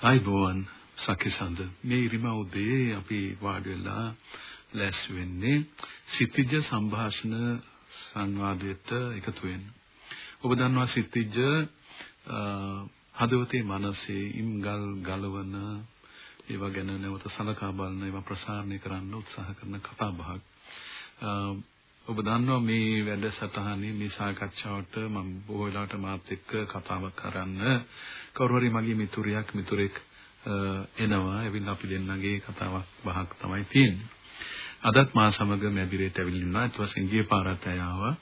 අයිබෝවන් සකිසඳ මේ ඉරිමා උදේ අපි වාඩි වෙලා ලැස් වෙන්නේ සිතිජ සංഭാෂණ සංවාදයට එකතු වෙන්න. ඔබ දන්නවා සිතිජ හදවතේ මනසේ ඉම්ගල් ගලවන ඒවා ගැන නැවත සලකා බලන ඒවා ප්‍රසාරණය කරන්න උත්සාහ කරන කතා බහක්. ඔබ දන්නවා මේ වැඩසටහනේ මේ සාකච්ඡාවට මම බොහෝ වෙලාවට මාත් එක්ක කතාවක් කරන්න කවුරු හරි මගේ මිතුරියක් මිතුරෙක් එනවා. එවිල්ලා අපි දෙන්නගේ කතාවක් බහක් තමයි තියෙන්නේ. අදත් මා සමග මැදිරියට ඇවිල්ලා ඉන්නවා. ඊට පස්සේ ගිය පාරත් අය ආවා.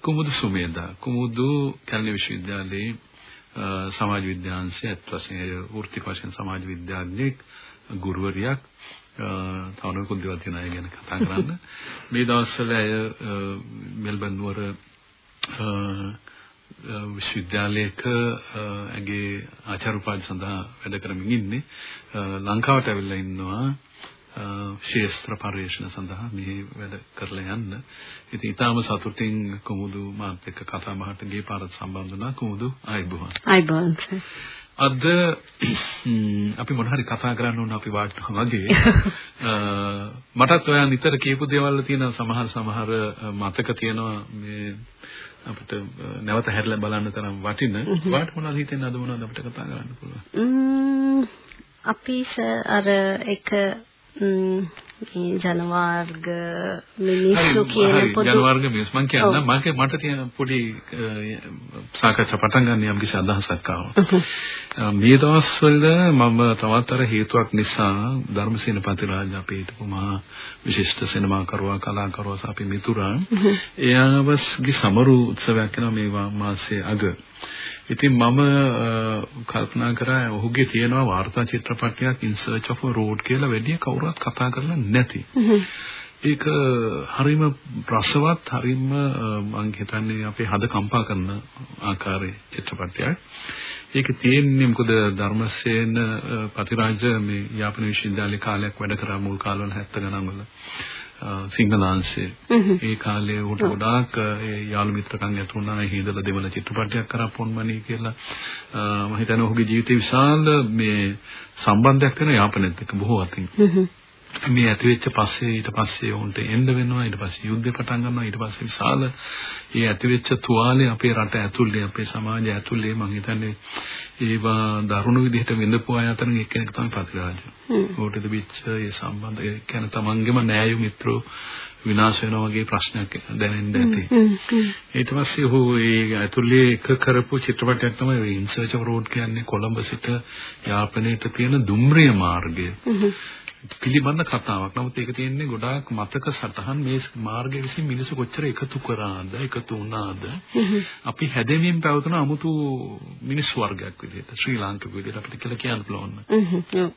කුමුදු සුමේදා. කුමුදු කැලණි විශ්වවිද්‍යාලයේ සමාජ විද්‍යාංශය අත් වශයෙන් වෘත්තික වශයෙන් සමාජ විද්‍යාඥයෙක් ගුරුවරියක් තවනකුත් දේවල් තියෙන අය ගැන කතා කරන්න. මේ දවස්වල අය මෙල්බන් නුවර විශ්වවිද්‍යාලයක ඇගේ ආචාර්ය උපාධි සඳහා වැඩ කරමින් ඉන්නේ. ලංකාවට ඇවිල්ලා ඉන්නවා ශේස්ත්‍ර පරිශ්‍රණ සඳහා මේ වැඩ කරලා යන්න. ඉතින් ඊටාම සතුටින් කුමුදු මාත් එක්ක කතා බහට ගිය පාරත් සම්බන්ධ වුණා කුමුදු ආයිබෝවන්. ආයිබෝවන්. අද අපි මොන හරි කතා කරන්න ඕන අපි වාට්ටුවා වගේ මටත් ඔයා නිතර කියපු දේවල් තියෙන සමහර සමහර මතක තියෙනවා මේ අපිට නැවත හැරිලා බලන්න තරම් වටින. වාට මොනවද හිතෙන්නේ? අද මොනවද අපිට කතා කරන්න පුළුවන්? අපි අර එක මේ ජනවාර්ග මිනිස්සු කියන පොදු ජනවාර්ග මිනිස් මං කියන්න මගේ මට තියෙන පොඩි සාකච්ඡා පටන් ගන්න යම් කිසි අදහසක් ආවා. මේ දවස්වල මම තවත් අර හේතුවක් නිසා ධර්මසේන පතිරාජ අපේ හිටපු මහා විශිෂ්ට සිනමාකරුවා කලාකරුවා අපි මිතුරා එයාවස්ගේ සමරු උත්සවයක් කරන මේ මාසයේ අග ඉතින් මම කල්පනා කරා ඔහුගේ තියෙනවා වාර්තා චිත්‍රපටයක් In Search of a Road කියලා වැඩි කවුරුත් කතා කරලා නැති. ඒක හරිම රසවත් හරිම මම හිතන්නේ අපේ හද කම්පා කරන ආකාරයේ චිත්‍රපටයක්. ඒක තියෙන්නේ මොකද ධර්මසේන පතිරාජ මේ යාපන විශ්වවිද්‍යාලේ කාලයක් වැඩ කරා මුල් කාලවල 70 ගණන් වල. සිංහලාංශයේ. ඒ කාලේ උට ගොඩාක් ඒ යාළු මිත්‍රකම් ඇති වුණා. හේදල දෙමළ චිත්‍රපටයක් කරා පොන්මණී කියලා. මම හිතන්නේ ඔහුගේ ජීවිතේ විශාල මේ සම්බන්ධයක් වෙන යාපනයත් එක්ක බොහෝ අතින් මේ ඇති වෙච්ච පස්සේ ඊට පස්සේ උන්ට එන්න වෙනවා ඊට පස්සේ යුද්ධය පටන් ගන්නවා ඊට පස්සේ විශාල ඒ ඇති වෙච්ච තුවාලේ අපේ රට ඇතුළේ අපේ සමාජය ඇතුළේ මම හිතන්නේ ඒවා දරුණු විදිහට විඳපු අය අතරින් එක්කෙනෙක් තමයි ප්‍රතිරාජ. ඕටද විච්ච ඒ සම්බන්ධ ඒ කියන්නේ තමන්ගේම නෑයු මිත්‍රෝ විනාශ වෙනවා වගේ ප්‍රශ්නයක් දැනෙන්න ඇති. ඊට පස්සේ ඔහු ඒ ඇතුළේ එක කරපු චිත්‍රපටයක් තමයි ඉන්සර්ච් ඔෆ් රෝඩ් කියන්නේ කොළඹ සිට යාපනයට තියෙන දුම්රිය මාර්ගය. පිළිබඳ කතාවක්. නමුත් ඒක තියෙන්නේ ගොඩාක් මතක සටහන් මේ මාර්ගය විසින් මිනිස්සු කොච්චර එකතු කරාද, එකතු වුණාද. අපි හැදෙමින් පැවතුන 아무තු මිනිස් වර්ගයක් විදිහට ශ්‍රී ලාංකික විදිහට අපිට කියලා කියන්න පුළුවන්.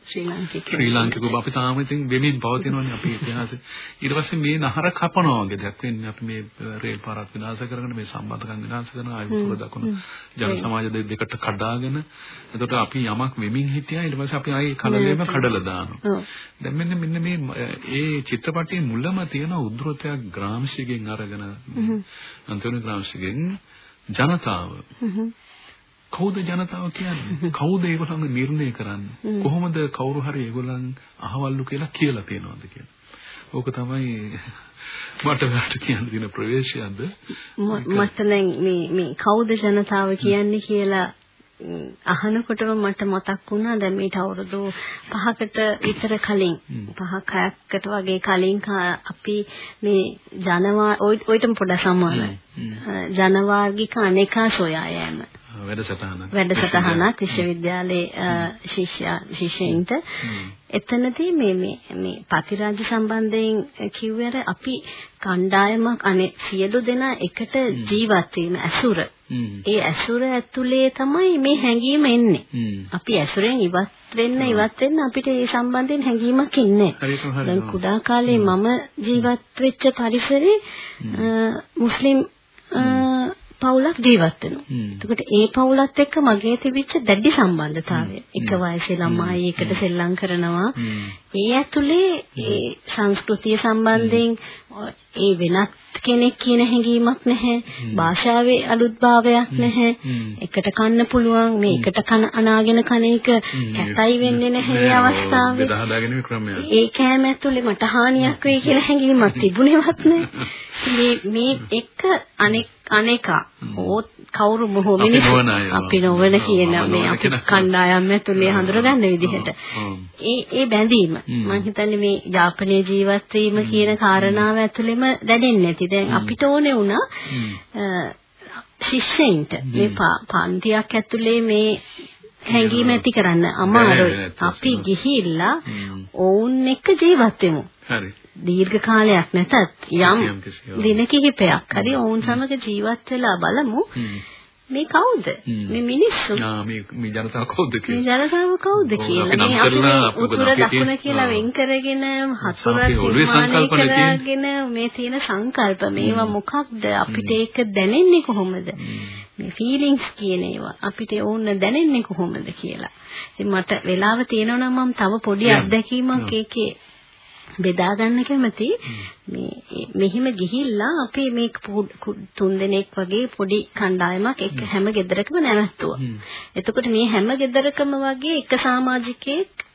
ශ්‍රී ලාංකික. ශ්‍රී ලාංකිකව අපි තාම ඉතින් වෙමින් පවතිනවනේ අපේ ඉතිහාසෙ. ඊට පස්සේ මේ නහර කපනවා වගේ දෙයක් වෙන්නේ අපි මේ රේල් පාරක් විනාශ කරගෙන මේ සම්බන්ධකම් විනාශ කරන ආයුතුර දකුණු ජන සමාජ දෙකට කඩාගෙන එතකොට අපි යමක් වෙමින් හිටියා ඊට පස්සේ අපි ආයේ කලලෙම කඩලා දානවා. දැන් මෙන්න මෙන්න මේ ඒ චිත්‍රපටයේ මුලම තියෙන උද්ෘතයක් ග්‍රාම්ෂිගෙන් අරගෙන අන්තෝනි ග්‍රාම්ෂිගෙන් ජනතාව. කවුද ජනතාව කියන්නේ? කවුද ඒගොල්ලන්ගේ නිර්ණය කරන්නේ? කොහොමද කවුරු හරි ඒගොල්ලන් අහවල්ලු කියලා කියලා තියනවද කියලා? ඕක තමයි මට වැට කියන්න දින ප්‍රවේශයක්ද? මට දැන් මේ මේ කවුද ජනතාව කියන්නේ කියලා අහනකොටම මට මතක් වුණා දැන් මේට අවුරුදු 5කට විතර කලින්. 5ක් 6කට වගේ කලින් අපි මේ ජනවා ඔයිටම පොඩ සමාන ජනවාර්ගික අනේකා සොයා යෑම. වැඩසටහනක් වැඩසටහනක් විශ්වවිද්‍යාලයේ ශිෂ්‍ය ශිෂ්‍යයින්ට. එතනදී මේ මේ මේ පතිරාජ සම්බන්ධයෙන් කිව්වර අපි කණ්ඩායමක් අනේ සියලු දෙනා එකට ජීවත් වීම ඇසුර. ඒ ඇසුර ඇතුලේ තමයි මේ හැඟීම එන්නේ. අපි ඇසුරෙන් ඉවත් වෙන්න ඉවත් වෙන්න අපිට ඒ සම්බන්ධයෙන් හැඟීමක් ඉන්නේ. දැන් කුඩා කාලේ මම ජීවත් වෙච්ච පරිසරේ මුස්ලිම් පවුලක් ජීවත් වෙනවා. එතකොට ඒ පවුලත් එක්ක මගේ තිබිච්ච දැඩි සම්බන්ධතාවය. එක වයසේ ළමයි එකට සෙල්ලම් කරනවා. ඒ ඇතුලේ ඒ සංස්කෘතිය සම්බන්ධයෙන් ඒ වෙනත් කෙනෙක් කියන හැඟීමක් නැහැ. භාෂාවේ අලුත්භාවයක් නැහැ. එකට කන්න පුළුවන් මේ එකට කන අනාගෙන කන එක කැතයි වෙන්නේ නැහැ මේ අවස්ථාවේ. ඒ කෑම ඇතුලේ මට හානියක් වෙයි කියලා හැඟීමක් තිබුණේවත් නැහැ. මේ මේ එක අනෙක් අනේකා. ඕත් කවුරු මොහොම මිනිස්සු අපි නොවන කියන මේ අපි කණ්ඩායම් ඇතුලේ හඳුනගන්න විදිහට. ඒ ඒ බැඳීම. මම හිතන්නේ මේ යාපනයේ ජීවත් වීම කියන කාරණාව ඇතුළෙම දැනෙන්නේ නැති. දැන් අපිට ඕනේ වුණා ශිෂ්‍යයින්ට. මේ පන්තියක් ඇතුලේ මේ හැඟීම ඇති කරන්න අමාරුයි. අපි ගිහිල්ලා ඔවුන් එක්ක ජීවත් වෙමු. හරි දීර්ඝ කාලයක් නැතත් යම් දින කිහිපයක් හරි ඔවුන් සමග ජීවත් වෙලා බලමු. මේ කවුද? මේ මිනිස්සු. මේ මේ ජනතාව කවුද මේ ජනතාව කවුද කියලා. මේ අපි උතුර දකුණ කියලා වෙන් කරගෙන කරගෙන මේ තියෙන සංකල්ප. මේවා මොකක්ද? අපිට ඒක දැනෙන්නේ කොහොමද? මේ ෆීලිංස් කියන ඒවා. අපිට ඕන දැනෙන්නේ කොහොමද කියලා. ඉතින් මට වෙලාව තියෙනවා නම් මම තව පොඩි අත්දැකීමක් ඒකේ බෙදා ගන්න කැමති. මේ මෙහිම ගිහිල්ලා අපි මේ තුන් දෙනෙක් වගේ පොඩි කණ්ඩායමක් එක හැම. ගෙදරකම නැවැත්තුවා. එතකොට මේ හැම ගෙදරකම වගේ එක සමාජිකයෙක්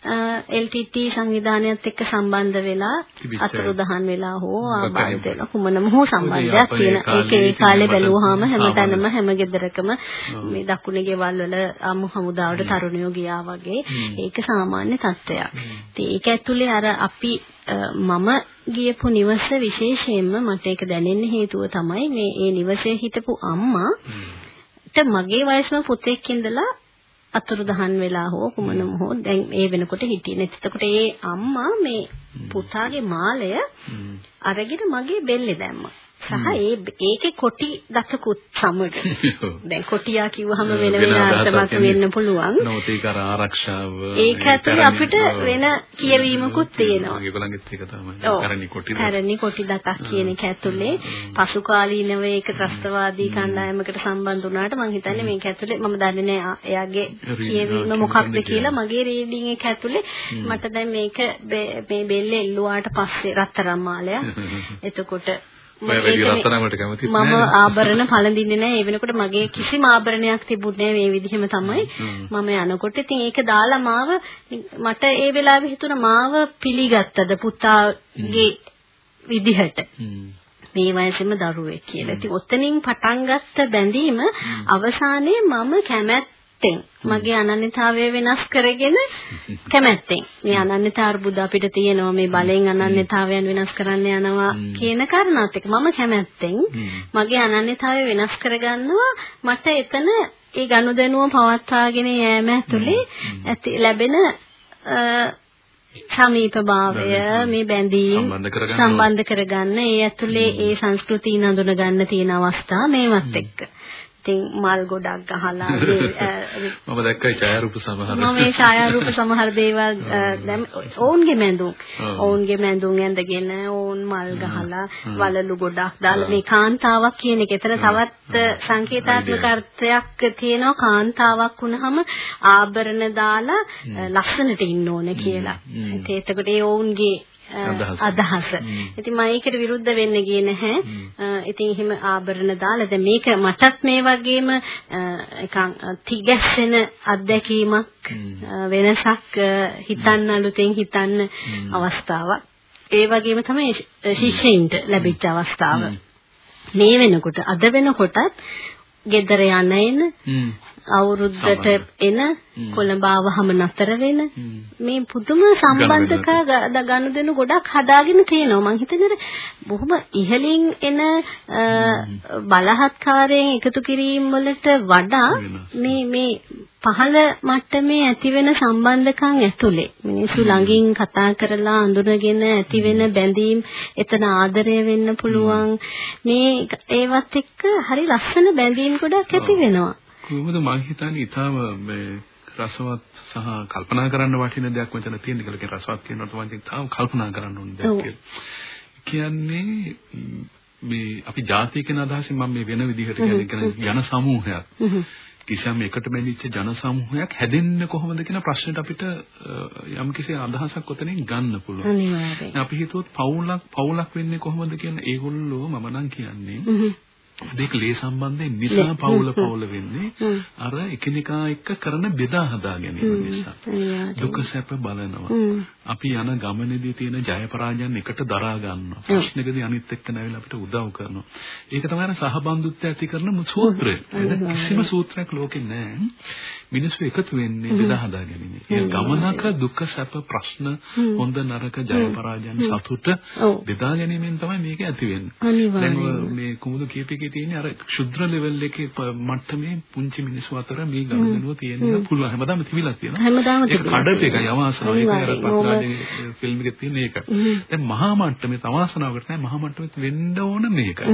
LTT සංවිධානයත් එක්ක සම්බන්ධ වෙලා අතුරුදහන් වෙලා හෝ ආබාධ වෙලා කුමනම හෝ සම්බන්ධයක් තියෙන ඒක ඒ කාලේ බැලුවාම හැමතැනම හැම ගෙදරකම මේ දකුණේ ගෙවල් වල අමු හමුදාවට තරුණයෝ ගියා වගේ ඒක සාමාන්‍ය තත්ත්වයක්. ඉතින් ඒක ඇතුලේ අර අපි මම ගියපු නිවස විශේෂයෙන්ම මට ඒක දැනෙන්න හේතුව තමයි මේ ඒ නිවසේ හිටපු අම්මා ට මගේ වයසම පුතෙක් ඉඳලා අතුරුදහන් වෙලා හෝ කුමනම හෝ දැන් ඒ වෙනකොට හිටියේ නැති. එතකොට ඒ අම්මා මේ පුතාගේ මාලය අරගෙන මගේ බෙල්ලේ දැම්මා. සහ ඒ ඒකේ කොටි දතකුත් සමග. දැන් කොටියා කිව්වහම වෙන වෙන අර්ථමත් වෙන්න පුළුවන්. නෝතිකර ආරක්ෂාව ඒක ඇතුලේ අපිට වෙන කියවීමකුත් තියෙනවා. ඒගොල්ලන්ගෙත් ඒක තමයි. කරණි කොටි කරණි කොටි දතක් කියන එක ඇතුලේ. පසු කාලීනව ඒක ත්‍රස්තවාදී කණ්ඩායමකට සම්බන්ධ වුණාට මම හිතන්නේ මේක ඇතුලේ මම දන්නේ නැහැ එයාගේ කියවීම මොකක්ද කියලා. මගේ රීඩින් එක ඇතුලේ. මට දැන් මේක මේ බෙල්ලේ එල්ලුවාට පස්සේ රත්තරන් මාලයක්. එතකොට මම ආභරණ පළඳින්නේ නැහැ. ඒ වෙනකොට මගේ කිසිම ආභරණයක් තිබුණේ මේ විදිහම තමයි. මම යනකොට ඉතින් ඒක දාලා මාව මට ඒ වෙලාවේ හිතුණා මාව පිළිගත්තද පුතාගේ විදිහට. මේ වයසේම දරුවෙක් කියලා. ඉතින් ඔතනින් පටන් ගත්ත බැඳීම අවසානයේ මම කැමැත්ත කැමැත්තෙන්. මගේ අනන්‍යතාවය වෙනස් කරගෙන කැමැත්තෙන්. මේ අනන්‍යතා අර්බුද අපිට තියෙනවා මේ බලෙන් අනන්‍යතාවයන් වෙනස් කරන්න යනවා කියන කාරණාත් එක්ක. මම කැමැත්තෙන් මගේ අනන්‍යතාවය වෙනස් කරගන්නවා. මට එතන ඒ ගනුදෙනුව පවත්වාගෙන යෑම ඇතුලේ ඇති ලැබෙන සමීපභාවය මේ බැඳීම් සම්බන්ධ කරගන්න ඒ ඇතුලේ ඒ සංස්කෘතිය නඳුන ගන්න තියෙන අවස්ථා මේවත් එක්ක ඉතින් මල් ගොඩක් ගහලා මම දැක්කයි ඡායාරූප සමහර මම මේ ඡායාරූප සමහර දේවල් ඔවුන්ගේ මැඳුම්. ඔවුන්ගේ මැඳුම් ඇඳගෙන ඔවුන් මල් ගහලා වලලු ගොඩක් දාලා මේ කාන්තාවක් කියන එක. එතන තවත් සංකේතාත්මක අර්ථයක් තියෙනවා. කාන්තාවක් වුණාම ආභරණ දාලා ලස්සනට ඉන්න ඕනේ කියලා. ඒත් එතකොට ඒ ඔවුන්ගේ අදහස. ඉතින් මම ඒකට විරුද්ධ වෙන්න ගියේ නැහැ. ඉතින් එහෙම ආභරණ දාලා දැන් මේක මටත් මේ වගේම නිකන් තිගැස්සෙන අත්දැකීමක් වෙනසක් හිතන්න අලුතෙන් හිතන්න අවස්ථාවක්. ඒ වගේම තමයි ශිෂ්‍යයින්ට ලැබිච්ච අවස්ථාව. මේ වෙනකොට අද වෙනකොටත් ගෙදර යන එන අවුරුද්දට එන කොළඹ ආවහම නතර වෙන. මේ පුදුම සම්බන්ධකා ගනුදෙනු ගොඩක් හදාගෙන තියෙනවා. මං හිතන්නේ බොහොම ඉහළින් එන බලහත්කාරයෙන් එකතු කිරීම වලට වඩා. මේ මේ පහළ මට්ටමේ ඇති වෙන සම්බන්ධකම් ඇතුලේ. මිනිස්සු ළඟින් කතා කරලා අඳුනගෙන ඇති වෙන බැඳීම් එතන ආදරය වෙන්න පුළුවන්. මේ ඒවත් එක්ක හරි ලස්සන බැඳීම් ගොඩක් ඇති වෙනවා කොහොමද මම හිතන්නේ ඊටාම මේ රසවත් සහ කල්පනා කරන්න වටින දෙයක් මෙතන තියෙන කියලා කියන රසවත් කියනකොට මම තාම කල්පනා කරන්න ඕන දෙයක්. කියලා. කියන්නේ ම්, අපි ජාතිය කියන අදහසින් මම මේ වෙන විදිහට කියන්නේ ජන සමූහයක්. කිසියම් එකට බැඳිච්ච ජන සමූහයක් හැදෙන්නේ කොහොමද කියන ප්‍රශ්නෙට අපිට යම් කිසි අදහසක් ඔතනින් ගන්න පුළුවන්. අනිවාර්යෙන් අපි හිතුවොත් පවුලක් පවුලක් වෙන්නේ කොහොමද කියන ඒගොල්ලෝ මම නම් කියන්නේ. දෙක ලේ සම්බන්ධයෙන් නිසා පවුල පවුල වෙන්නේ. අර එකිනෙකා එක්ක කරන බෙදා හදා ගැනීම නිසා. දුක සැප බලනවා. අපි යන ගමනේදී තියෙන ජය පරාජයන් එකට දරා ගන්නවා. ප්‍රශ්නකදී අනිත් එක්ක නැවිලා අපිට උදව් කරනවා. ඒක තමයි අර සහබන්දුත්වය ඇති කරන සූත්‍රය. කිසිම සූත්‍රයක් ලෝකේ නැහැ. මිනිස්සු එකතු වෙන්නේ බෙදා හදා ගැනීම. ඒ ගමනක දුක සැප ප්‍රශ්න හොඳ නරක ජය පරාජයන් සතුට. බෙදා ගැනීමෙන් තමයි මේක ඇති වෙන්නේ. දැන් මේ කුමුදු කීපකේ තියෙන අර ක්ෂුද්‍ර ලෙවල් එකේ මට්ටමේ පුංචි මිනිස්සු අතර මේ ගනුදෙනුව තියෙන්න පුළුවන්. හැමදාම තිබිලක් තියෙනවා. හැමදාම ඒක තිබිලා කඩප එකයි අවාසනාව. ඒක අර අනිවාර්යෙන්. ඕම- පත්‍රාජේ ෆිල්ම් එකේ තියෙන ඒක. දැන් මහා මට්ටමේ තවාසනාවකට නැහැ මහා මට්ටමේ වෙන්න ඕන මේකයි.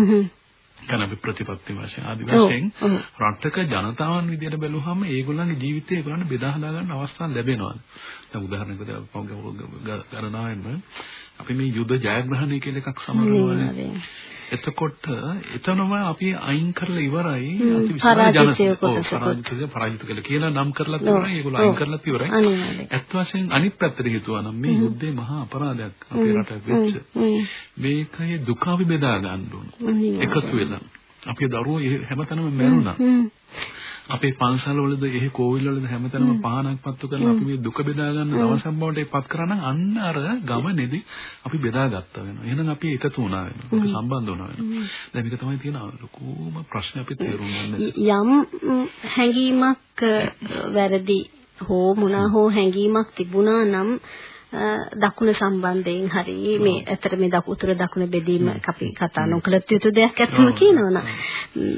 කන අපි ප්‍රතිපත්ති වශයෙන් ආදි වශයෙන්. රටක ජනතාවන් විදියට බැලුවහම ඒගොල්ලන්ගේ ජීවිතය ඒගොල්ලන්ට බෙදා හදා ගන්න අවස්ථා ලැබෙනවා. දැන් උදාහරණයකට පොග ගණනාවෙන් අපි මේ යුද ජයග්‍රහණය කියලා එකක් සමරනවානේ. එතකොට එතනම අපි අයින් කරලා ඉවරයි. අති. පරාජිතය පරාජිත කියලා. කියලා නම් කරලා ඉවරයි ඒගොල්ලෝ අයින් කරලා ඉවරයි. ඇත්ත වශයෙන් අනිත් පැත්තට හිතුවා නම් මේ යුද්ධේ මහා අපරාධයක් අපේ රට වෙච්ච. මේකේ දුක අපි බෙදා ගන්න ඕන. එකතු වෙලා. අපේ දරුවෝ හැමතැනම මැරුණා. අපේ පන්සල් වලද එහෙ කෝවිල් වලද හැමතැනම පහනක් පත්තු කරලා අපි මේ දුක බෙදා ගන්න දවසක් බවට ඒපත් කරා නම් අන්න අර ගමනේදී අපි බෙදා ගත්තා වෙනවා. එහෙනම් අපි එකතු වුණා වෙනවා. අපි සම්බන්ධ වුණා වෙනවා. දැන් මේක තමයි තියෙන ලොකුම ප්‍රශ්නේ අපි තේරුම් ගන්න. යම් හැඟීමක් වැරදි හෝ මොනා හෝ හැඟීමක් තිබුණා නම් දකුණ සම්බන්ධයෙන් හරි මේ ඇතර මේ උතුර දකුණ බෙදීම අපි කතා නොකළත් යුතු දෙයක් ඇත්තම කියනවනම්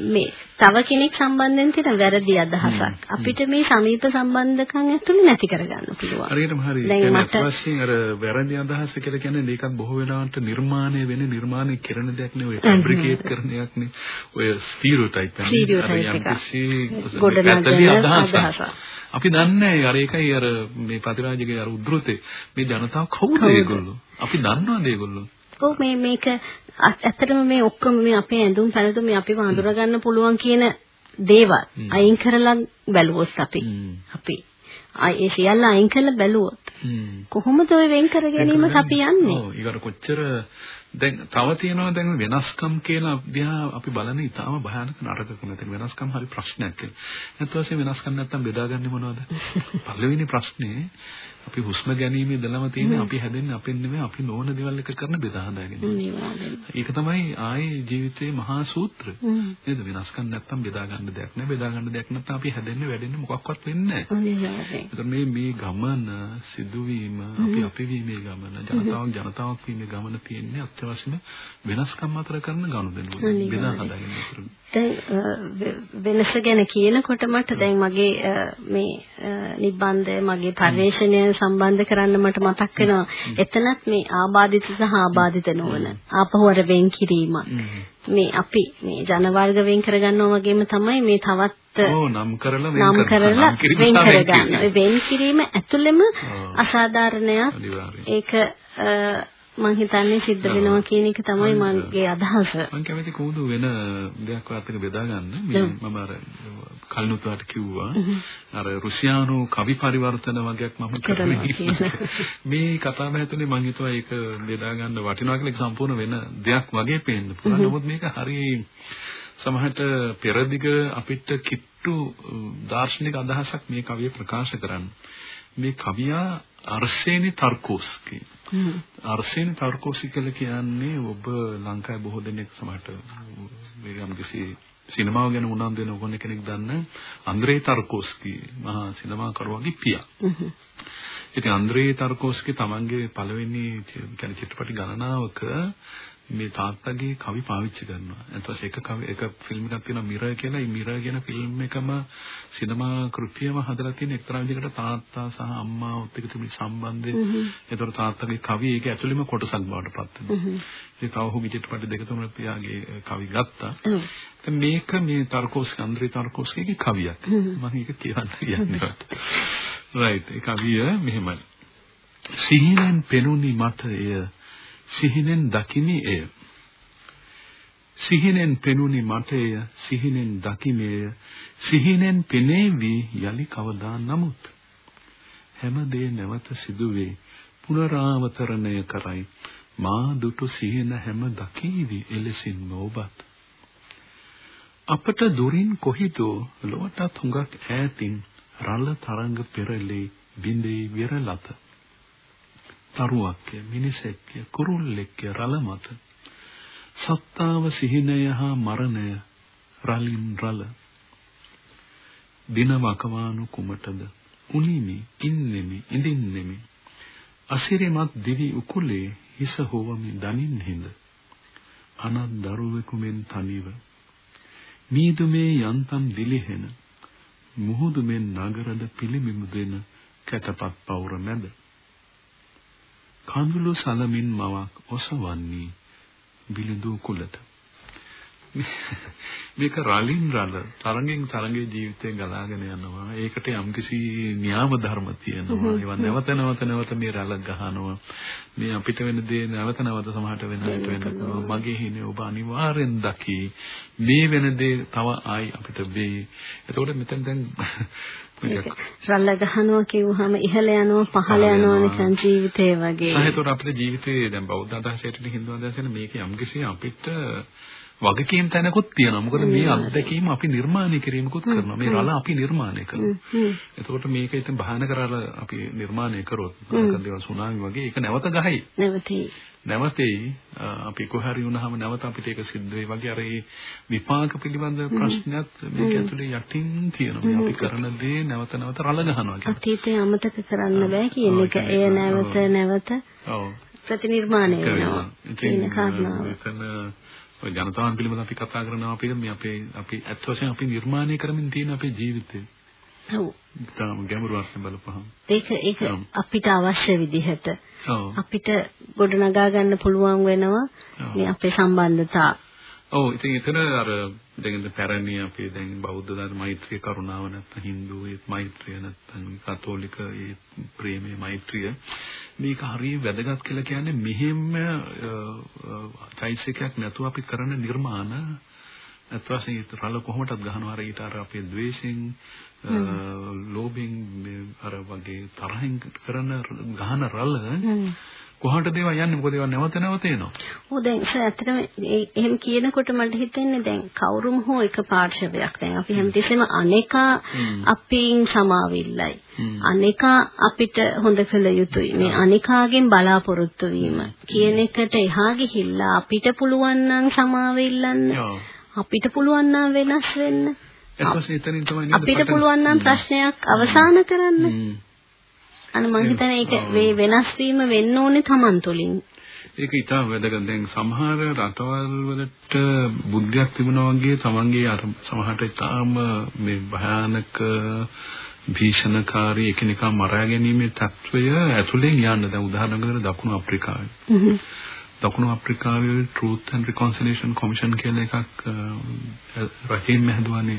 මේ තව කෙනෙක් සම්බන්ධයෙන් තියෙන වැරදි අදහසක් අපිට මේ සමීප සම්බන්ධකම් ඇතුළේ නැති කරගන්න පුළුවන්. හරියටම හරි. දැන් මට- වශයෙන් අර වැරදි අදහස කියලා කියන්නේ ඒකත් බොහෝ වෙලාවට නිර්මාණය වෙන නිර්මාණය කරන දෙයක් නෙවෙයි. ෆැබ්‍රිකේට් කරන එකක් නේ. ඔය ස්ටීරියෝටයිප් එක. Stereotype එක. ගොඩනගන අදහසක්. අපි දන්නේ අර ඒකයි අර මේ ප්‍රතිරාජගේ අර උද්ෘතේ මේ ජනතාව කවුද? ඒගොල්ලෝ? අපි දන්නවද ඒගොල්ලෝ? ඔව් මේ මේක ඇත්තටම මේ ඔක්කොම මේ අපේ ඇඳුම් පැළඳුම් මේ අපිව අඳුර ගන්න පුළුවන් කියන දේවල්. අයින් කරලා බැලුවොත් අපි. අපි ඒ සියල්ල අයින් කරලා බැලුවොත් හ්ම්. කොහොමද ඔය වෙන් කර ගැනීමට අපි යන්නේ ඔව් ඊගොල්ලෝ කොච්චර දැන් තව තියෙනවා දැන් වෙනස්කම් කියලා දිහා අපි බලන්නේ ඊටාම භයානක නරකකම තියෙන වෙනස්කම් හරි ප්‍රශ්නයක් කියලා. නැත්නම් වශයෙන් වෙනස්කම් නැත්තම් බෙදාගන්නේ මොනවද? පළවෙනි ප්‍රශ්නේ අපි හුස්ම ගැනීම ඉඳලම තියෙන්නේ අපි හැදෙන්නේ අපෙන් නෙමෙයි අපි නොවන දේවල් එක කරන බෙදා හදාගෙන. ඒක තමයි ආයේ ජීවිතයේ මහා සූත්‍රය. හ්ම්. නේද? වෙනස්කම් නැත්තම් බෙදා ගන්න දෙයක් නෑ. බෙදා ගන්න දෙයක් නැත්තම් අපි හැදෙන්නේ වැඩෙන්නේ මොකක්වත් වෙන්නේ නෑ. මේ මේ ගමන සිදුවීම අපි අපි වීමේ ගමන ජනතාවක් ජනතාවක් වීමේ ගමන තියෙන්නේ අත්‍යවශ්‍යම වෙනස්කම් අතර කරන ගනුදෙනු අනිවාර්යයෙන්. බෙදා හදාගෙන. දැන් වෙනස ගැන කියනකොට මට දැන් මගේ මේ නිබ්බන්ධය මගේ පරිශ්‍රණය සම්බන්ධ කරන්න මට මතක් වෙනවා එතනත් මේ ආබාධිත සහ ආබාධිත නොවන ආපහු අර වෙන් කිරීම මේ අපි මේ ජන වර්ග වෙන් කරගන්නවා වගේම තමයි මේ තවත් නම් කරලා වෙන්. කරලා වෙන් කරගන්න. වෙන් කිරීම ඇතුළෙම. අසාධාරණයක්. ඒක අ, මං හිතන්නේ සිද්ධ වෙනවා කියන එක තමයි මගේ අදහස. මම කැමති කොහොමද වෙන දෙයක් ඔයත් එක්ක බෙදා ගන්න. මම අර කල්නුතාට කිව්වා අර රුසියානු කවි පරිවර්තන වගේක් මම කරන්නේ. මේ කතාව ඇතුලේ මම හිතුවා ඒක බෙදා ගන්න වටිනවා කියලා සම්පූර්ණ වෙන දෙයක් වගේ පේන්න පුළුවන්. නමුත් මේක හරි සමහරට පෙරදිග අපිට කිට්ටු දාර්ශනික අදහසක් මේ කවිය ප්‍රකාශ කරන්නේ. මේ කවියා අර්සේනි තර්කෝස්කි. අර්සේනි තර්කෝස්කි කියලා කියන්නේ ඔබ ලංකාවේ බොහෝ දෙනෙක් සමහරට මේ යම්කිසි සිනමාව ගැන උනන්දු වෙන ඕන කෙනෙක් දන්න අන්ද්‍රේ තර්කෝස්කි මහා සිනමාකරුවාගේ පියා. ඉතින් අන්ද්‍රේ තර්කෝස්කි තමන්ගේ පළවෙනි කියන්නේ චිත්‍රපටි ගණනාවක මේ තාත්තගේ කවි පාවිච්චි කරනවා. එතකොට එක කවි එක ෆිල්ම් එකක් තියෙනවා මිරර් කියලා. මේ මිරර් කියන ෆිල්ම් එකම සිනමා කෘතියම හදලා තියෙන එක්තරා විදිහකට තාත්තා සහ අම්මාවත් එක්ක තිබුණු සම්බන්ධය. එතකොට තාත්තගේ කවි ඒක ඇතුළෙම කොටසක් බවට පත් වෙනවා. ඒ තව ඔහුගේ චිත්‍රපට දෙක තුනක් පියාගේ කවි ගත්තා. මේක මේ තර්කෝස් අන්ද්‍රේ තර්කෝස්ගේ කවියක්. මම ඒක කියන්න කියන්නේ. right. ඒ කවිය මෙහෙමයි. සිහිනෙන් පෙනුනි මට එය සිහිනෙන් දකිමි එය. සිහිනෙන් පෙනුනි මට එය සිහිනෙන් දකිමේය. සිහිනෙන් පෙනේවි යලි කවදා නමුත්. හැමදේ නැවත සිදුවේ. පුනරාවතරණය කරයි. මා දුටු සිහින හැම දකීවි එලෙසින්ම ඔබත් අපට දුරින් කොහිදෝ ලොවටත් හුඟක් ඈතින් රළ තරංග පෙරළේ බිඳේ විරලත. තරුවක්ය මිනිසෙක්ය කුරුල්ලෙක්ය රළ මත සත්තාව සිහිනය හා මරණය රලින් රළ. දින වකවානු කුමටද? උනිමි ඉන්නෙමි ඉඳින්නෙමි. අසිරිමත් දිවි උකුලේ හිස හොවමි දනින් හිඳ. අනත් දරුවෙකු මෙන් තනිව. මීදුමේ යන්තම් දිලිහෙන. මුහුදු මෙන් නගරද පිළිමිමු දෙන කැටපත් පවුර මැද. කඳුළු සලමින් මවක් ඔසවන්නේ බිලිඳු කුලට. මේක රලින් රල තරඟෙන් තරඟේ ජීවිතේ ගලාගෙන යනවා. ඒකට යම්කිසි න්‍යාම ධර්ම තියෙනවා. ඒවා නැවත නැවත නැවත මේ රල ගහනවා. මේ අපිට වෙන දේ නැවත නැවත සමහරට වෙන්නට වෙන්න මගේ හිනේ ඔබ අනිවාර්යෙන් දකි. මේ වෙන දේ තව ආයි අපිට වෙයි. එතකොට මෙතෙන් දැන් රල්ල ගහනවා කිව්වහම ඉහළ යනවා පහළ යනවා නිකන් ජීවිතේ වගේ. සාහිත්‍යතර අපේ ජීවිතේ දැන් බෞද්ධ අදහසට හින්දු අදහසෙන් මේක යම්කිසි අපිට වගකීම් තැනකුත් තියෙනවා. මොකද මේ අත්දැකීම අපි නිර්මාණය කිරීමකුත් කරනවා. මේ රළ අපි නිර්මාණය කරනවා. එතකොට මේක ඉතින් භයානක රළ අපි නිර්මාණය කරොත් මොකද දේවල් සුනාමි වගේ ඒක නැවත ගහයි. නැවතී. නැවතේ අපි කොහරි වුණාම නැවත අපිට ඒක සිද්ධ වෙයි වගේ අර ඒ විපාක පිළිබඳ ප්‍රශ්නයක් මේක ඇතුලේ යටින් තියෙනවා. අපි කරන දේ නැවත නැවත රළ ගහනවා කියන්නේ. අතීතය අමතක කරන්න බෑ කියන එක. එය නැවත නැවත ප්‍රතිනිර්මාණය වෙනවා. කියන කාරණාව. ඔය ජනතාවන් පිළිබඳව අපි කතා කරනවා අපි මේ අපේ අපි ඇත්ත වශයෙන් අපි නිර්මාණය කරමින් තියෙන අපේ ජීවිතේ. ඔව්. තාම ගැඹුරු අර්ථයෙන් බලපහම. ඒක ඒක අපිට අවශ්‍ය විදිහට අපිට ගොඩනගා ගන්න පුළුවන් වෙනවා මේ අපේ සම්බන්ධතා. ඔව් ඉතින් එතන අර දැන් පැරණි අපේ දැන් බෞද්ධ ධර්ම මෛත්‍රිය කරුණාව නැත්නම් Hindu ඒ මෛත්‍රිය නැත්නම් කතෝලික ඒ ප්‍රේමයේ මෛත්‍රිය. මේක හරිය වැදගත් කියලා කියන්නේ මෙහෙම චෛසිකයක් නැතුව අපි කරන නිර්මාණ. අත් වශයෙන් රළ කොහොමදත් ගහනවා අර ඊට අර අපේ ද්වේෂයෙන් ලෝභයෙන් අර වගේ තරහින් කරන ගහන රළ කොහොමද ඒවා යන්නේ? මොකද ඒවා නැවත නැවත එනවා. ඔව් දැන් ඇත්තටම එහෙම කියනකොට මට හිතෙන්නේ දැන් කවුරුම හෝ එක පාර්ශවයක්. දැන් අපි හැමතිස්සෙම අනේකා අපින් සමාවිල්ලයි. අනේකා අපිට හොඳ කළ යුතුයි. මේ අනේකාගෙන් බලාපොරොත්තු වීම. කියන එකට එහා ගිහිල්ලා අපිට පුළුවන් නම් සමාවෙල්ලන්න. අපිට පුළුවන් නම් වෙනස් වෙන්න අපිට පුළුවන් නම් ප්‍රශ්නයක් අවසන් කරන්න අන මං හිතන්නේ ඒක මේ වෙනස් වීම වෙන්න ඕනේ Taman තුලින්. ඒක ඉතාම වැදගත්. දැන් සමහර රටවල් වලට බුද්ධියක් තිබුණා වගේ Tamanගේ අර සමහරට ඉතාම මේ භයානක භීෂණකාරී එකිනෙකා මරා ගැනීමේ තත්වය ඇතුලෙන් යන්න දැන් උදාහරණයකට දකුණු අප්‍රිකාවේ. දකුණු අප්‍රිකාවේ Truth and Reconciliation Commission කියලා එකක් රජයෙන් මහදුවානේ.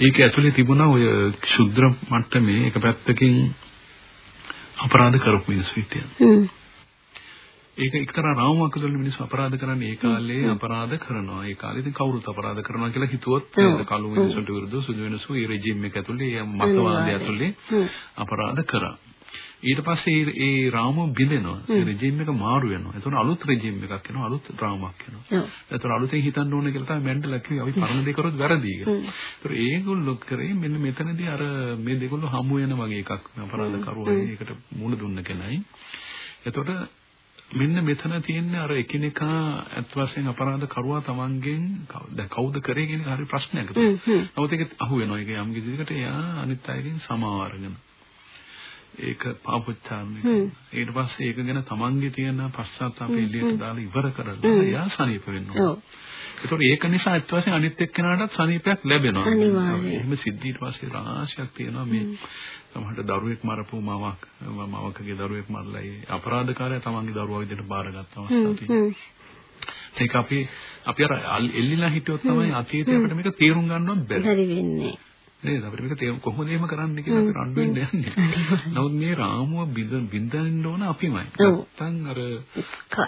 ඒක ඇතුලේ තිබුණා ඔය ක්ෂුද්‍ර මට්ටමේ එක පැත්තකින් අපරාධ කරපු මිනිස්සු හිටියා. ඒක එක්තරා රාමුවක් ඇතුළේ මිනිස්සු අපරාධ කරන්නේ ඒ කාලේ අපරාධ කරනවා. ඒ කාලේ ඉතින් කවුරුත් අපරාධ කරනවා කියලා හිතුවොත් කළු මිනිස්සුන්ට විරුද්ධව සුදු මිනිස්සු ඒ රෙජිම් එක ඇතුළේ ඒ මතවාදය ඇතුළේ අපරාධ කරා. ඊට පස්සේ ඒ රාමුව බිඳෙනවා. ඒ රෙජිම් එක මාරු වෙනවා. එතකොට අලුත් රෙජිම් එකක් එනවා. අලුත් රාමුවක් එනවා. එතකොට අලුතෙන් හිතන්න ඕනේ කියලා තමයි මැන්ඩලා කිව්වේ. අපි පරණ දේ කරොත් වැරදි කියලා. ඒතකොට ඒගොල්ලෝ කරේ මෙන්න මෙතනදී අර මේ දෙගොල්ලෝ හමු වෙන වගේ එකක් අපරාධ කරුවා ඒකට මුණ දුන්න කෙනයි. එතකොට මෙන්න මෙතන තියෙන්නේ අර එකිනෙකා අත් වශයෙන් අපරාධ කරුවා තමන්ගෙන් දැන් කවුද කරේ කියන හරි ප්‍රශ්නයක්. නමුත් ඒක අහු වෙනවා. ඒක යම් කිසිකට එයා අනිත් අයගෙන් සමාව අරගෙන. ඒක පාපොච්චාරණය. ඊට පස්සේ ඒක ගැන තමන්ගේ තියෙන පශ්චාත්තාපය එළියට දාලා ඉවර කරලා එයා සනීප වෙන්න ඕන. ඒතකොට ඒක නිසා අත් වශයෙන් අනිත් එක්කෙනාටත් සනීපයක් ලැබෙනවා. අනිවාර්යයෙන්. එහෙම සිද්ධ ඊට පස්සේ රාශියක් තියෙනවා මේ සමහරට දරුවෙක් මරපු මවක් මවකගේ දරුවෙක් මරලා ඒ අපරාධකාරයා තමන්ගේ දරුවා විදිහට බාරගත්ත අවස්ථා තියෙනවා. ඒක අපි අපි අර එල්ලිලා හිටියොත් තමයි අතීතේ අපිට මේක තේරුම් ගන්නවත්. බැරි වෙන්නේ. නේද අපිට මේක තේරුම් කොහොමද එහෙම කරන්න කියලා අපි රණ්ඩු වෙන්න යන්නේ. නමුත් මේ රාමුව බිඳ බිඳින්න ඕන අපිමයි. නැත්තම් අර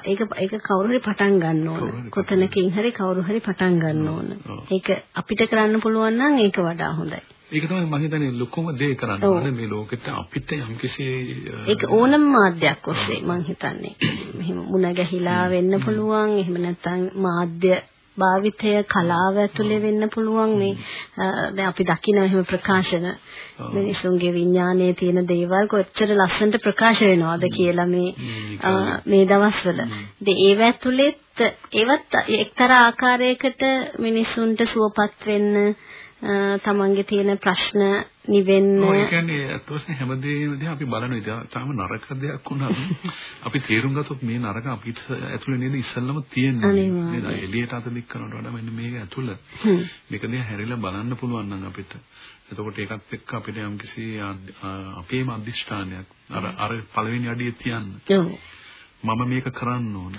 ඒක ඒක කවුරු හරි පටන් ගන්න ඕන. කොතනකින් හරි කවුරු හරි පටන් ගන්න ඕන. ඒක අපිට කරන්න පුළුවන් නම් ඒක වඩා හොඳයි. ඒක තමයි මම හිතන්නේ ලොකුම දේ කරන්න ඕනේ මේ ලෝකෙට අපිට යම්කිසි ඒක ඕනම මාධ්‍යයක් ඔස්සේ මම හිතන්නේ. මෙහෙම මුණ ගැහිලා වෙන්න පුළුවන්. එහෙම නැත්නම් මාධ්‍ය භාවිතය කලාව ඇතුලේ වෙන්න පුළුවන් මේ දැන් අපි දකින එහෙම ප්‍රකාශන. මිනිසුන්ගේ විඥානයේ තියෙන දේවල් කොච්චර ලස්සනට ප්‍රකාශ වෙනවද කියලා මේ මේ දවස්වල. ඉතින් ඒව ඇතුලෙත් ඒවත් එක්තරා ආකාරයකට මිනිසුන්ට සුවපත් වෙන්න තමන්ගේ තියෙන ප්‍රශ්න නිවෙන්න. ඔය කියන්නේ අත්වශයෙන් හැමදේම අපි බලන විදිහ. තාම නරක දෙයක් වුණාම අපි තේරුම් ගත්තොත් මේ නරක අපිට ඇතුලේ නේද ඉස්සල්ලාම තියෙන්නේ. නේද? එළියට අත දික් කරනවට වඩා මෙන්න මේක ඇතුළ. මේක දිහා හැරිලා බලන්න පුළුවන් නම් අපිට. එතකොට ඒකත් එක්ක අපිට යම්කිසි අපේම අදිෂ්ඨානයක් අර අර පළවෙනි අඩිය තියන්න මම මේක කරන්න ඕන.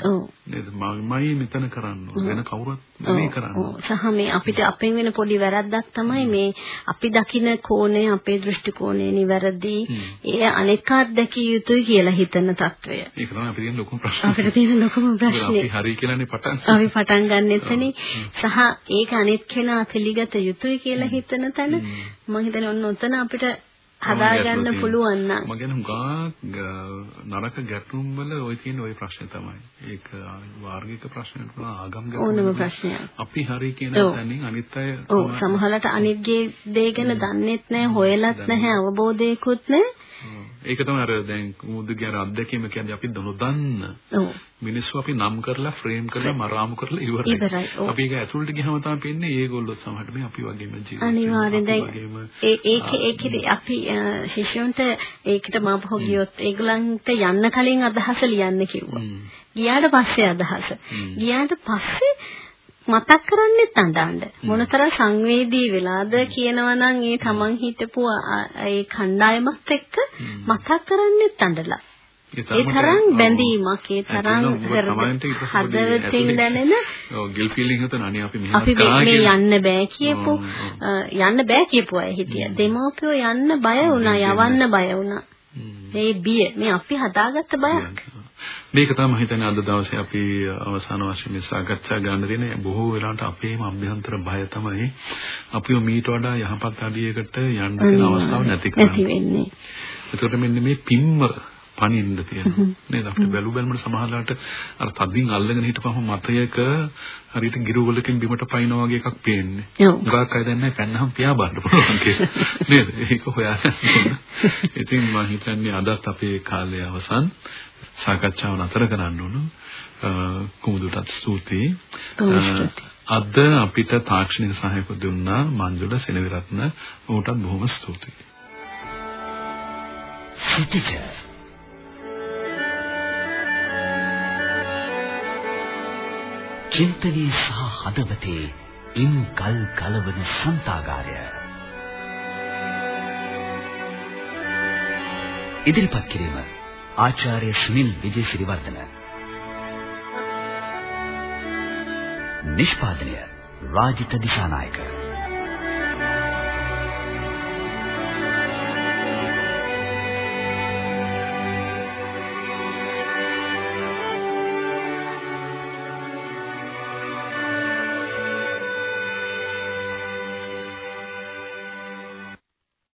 නේද? මමයි මෙතන කරන්න ඕන. වෙන කවුරුත් නෙමෙයි කරන්න. සහ මේ අපිට අපෙන් වෙන පොඩි වැරද්දක් තමයි මේ අපි දකින කෝණය අපේ දෘෂ්ටි කෝණය නිවැරදි. ඒ අනෙක් අත්දැකිය යුතුයි කියලා හිතන తত্ত্বය. ඒක තමයි අපිට තියෙන ලොකුම ප්‍රශ්නේ. අපිට තියෙන ලොකුම ප්‍රශ්නේ. අපි හරි කියලානේ පටන්. අපි පටන් ගන්න එතනේ. සහ ඒක අනෙක් කෙනා පිළිගත යුතුයි කියලා හිතන තැන මම හිතන්නේ ඔන්න ඔතන අපිට හදාගන්න පුළුවන් නම් මම කියන්නේ හුඟා නරක ගැටුම් වල ওই තියෙන ওই ප්‍රශ්නේ තමයි. ඒක වාර්ගික ප්‍රශ්නයක් නෙවෙයි ආගම් ගැටුම්. ඕනම ප්‍රශ්නයක්. අපි හරි කියන තැනින් අනිත් අය ඔව් සමහරවිට අනිත්ගේ දේ ගැන දන්නෙත් නැහැ, හොයලත් නැහැ, අවබෝධයකුත් නැහැ. ඒක තමයි අර දැන් මුදු කියන අත්දැකීම කියන්නේ අපි නොදන්න. මිනිස්සු අපි නම් කරලා ෆ්‍රේම් කරලා මරාමු කරලා ඉවරයි. අපි ඒක ඇතුළට ගියම තමයි පේන්නේ ඒගොල්ලෝ සමහරට මේ අපි වගේම ජීවත් අනිවාර්යෙන් දැන් ඒ ඒක ඒකේ අපි ශිෂ්‍යයන්ට ඒකට මාපහො ගියොත් ඒගොල්ලන්ට යන්න කලින් අදහස ලියන්න කිව්වා. ගියාට පස්සේ අදහස. ගියාට පස්සේ මතක් කරන්නෙත් අඬන්න මොනතරම් සංවේදී වෙලාද කියනවා නම් ඒ තමන් හිටපු ඒ කණ්ඩායමත් එක්ක මතක් කරන්නෙත් අඬලා ඒ තරම් බැඳීමක් ඒ තරම් හදවතින් දැනෙන ඔව් ගිල් ෆීලිං හිතන අනේ අපි මෙහෙම මේ යන්න බෑ කියපු යන්න බෑ කියපු අය හිටියා. දෙමෝපියෝ යන්න බය වුණා යවන්න බය වුණා. මේ බිය මේ අපි හදාගත්ත බයක් මේක තමයි හිතන්නේ අද දවසේ අපි අවසාන වශයෙන් සාකච්ඡා ගන්න දෙන බොහෝ වෙලාවට අපේම අභ්‍යන්තර බය තමයි අපිව මීට වඩා යහපත් අඩියකට යන්න දෙන අවස්ථාවක් නැති කරන්නේ. ඒකට මෙන්න මේ පිම්ම පණින්න තියෙනවා නේද අපිට බැලු බැලමට සමහරවිට අර තදින් අල්ලගෙන හිටපම මතයක හරියට ගිරුවලකින් බිමට පයින්නා වගේ එකක් පේන්නේ. උගාක් අය දැන් නැහැ පැන්නහම පියා බන්න පුළුවන් කියලා. නේද? ඒක හොයාගන්න. ඉතින් මම හිතන්නේ අදත් අපේ කාලය අවසන්. සාකච්ඡාව නතර කරන්න ඕන. කුමුදුටත් ස්තුතියි. අද අපිට තාක්ෂණික සහායක දුන්නා මංජුල සෙනවිරත්න ඔහුටත් බොහොම ස්තුතියි. සිටිජර් චින්තනයේ සහ හදවතේ ඉන් කල් කලවන සන්තාගාරය ඉදිරිපත් කිරීම ආචාර්ය සුනිල් විජේසිරිවර්ධන. නිෂ්පාදනය රාජිත දිසානායක